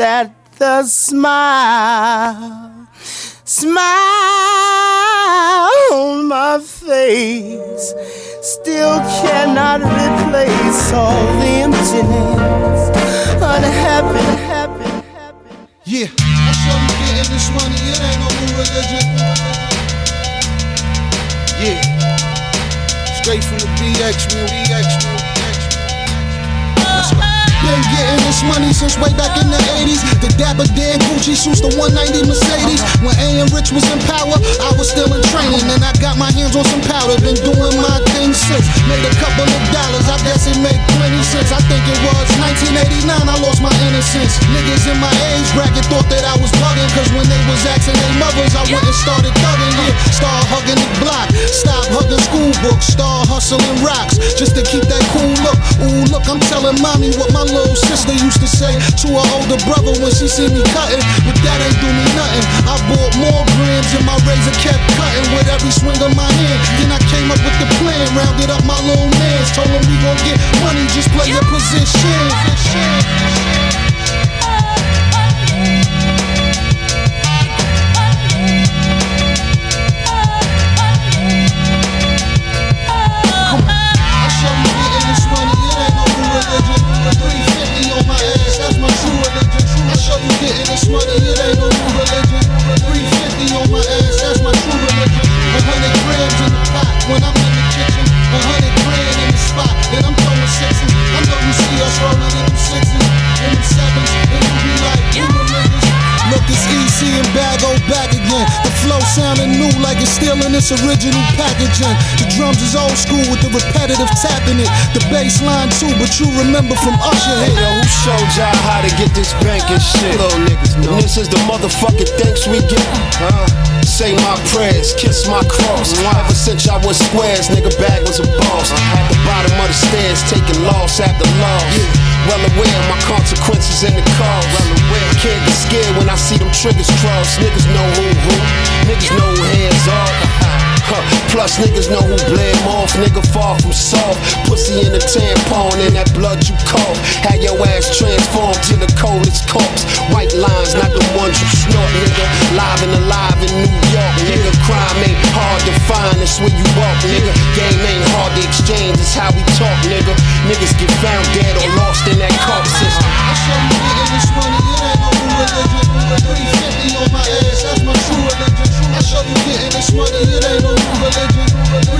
a smile, smile on my face. Still cannot replace all the emptiness, unhappy, happy, happy. Yeah, I saw you getting this money, it ain't no new religion. Yeah, straight from the BX, man, BX, man, BX. Let's go. Been getting this money since way back in the 80s. Dapper Dan Gucci suits, the 190 Mercedes. When A and Rich was in power, I was still in training. And I got my hands on some powder, been doing my thing since. Made a couple of dollars, I guess it made plenty sense. I think it was 1989, I lost my innocence. Niggas in my age bracket thought that I was bugging. Cause when they was asking their mothers, I went and started thugging. Yeah, start hugging the block, stop hugging school books, start hustling rocks. Just to keep that cool look. Ooh, look, I'm telling mommy what my little sister used to say to her older brother when she see me cutting. But that ain't do me nothing. I bought more grams and my razor kept cutting with every swing of my hand. Then I came up with the plan, rounded up my little mans, told him we gon' get money, just play your position. Back again. The flow sounding new like it's still in its original packaging. The drums is old school with the repetitive tapping it. The bass line too, but you remember from Usher Hey, hit. yo, who showed y'all how to get this bank and shit? Little niggas know. And this is the motherfucking thanks we get. Huh? Say my prayers, kiss my cross. Ever since I was squares, nigga, bag was a boss. Uh-huh. At the bottom of the stairs, taking loss after loss. Well aware of my consequences in the cause. Well aware. Can't get scared when I see them triggers cross. Niggas know who who. Niggas know who hands off. Plus niggas know who blame off, nigga far from soft. Pussy in a tampon and that blood you cough. Had your ass transformed to the coldest corpse. White lines, not the ones you snort, nigga. Live and alive in New York, nigga. Crime ain't hard to find, it's where you walk, nigga. Game ain't hard to exchange, it's how we talk, nigga. Niggas get found dead or niggas getting it it ain't no new religion.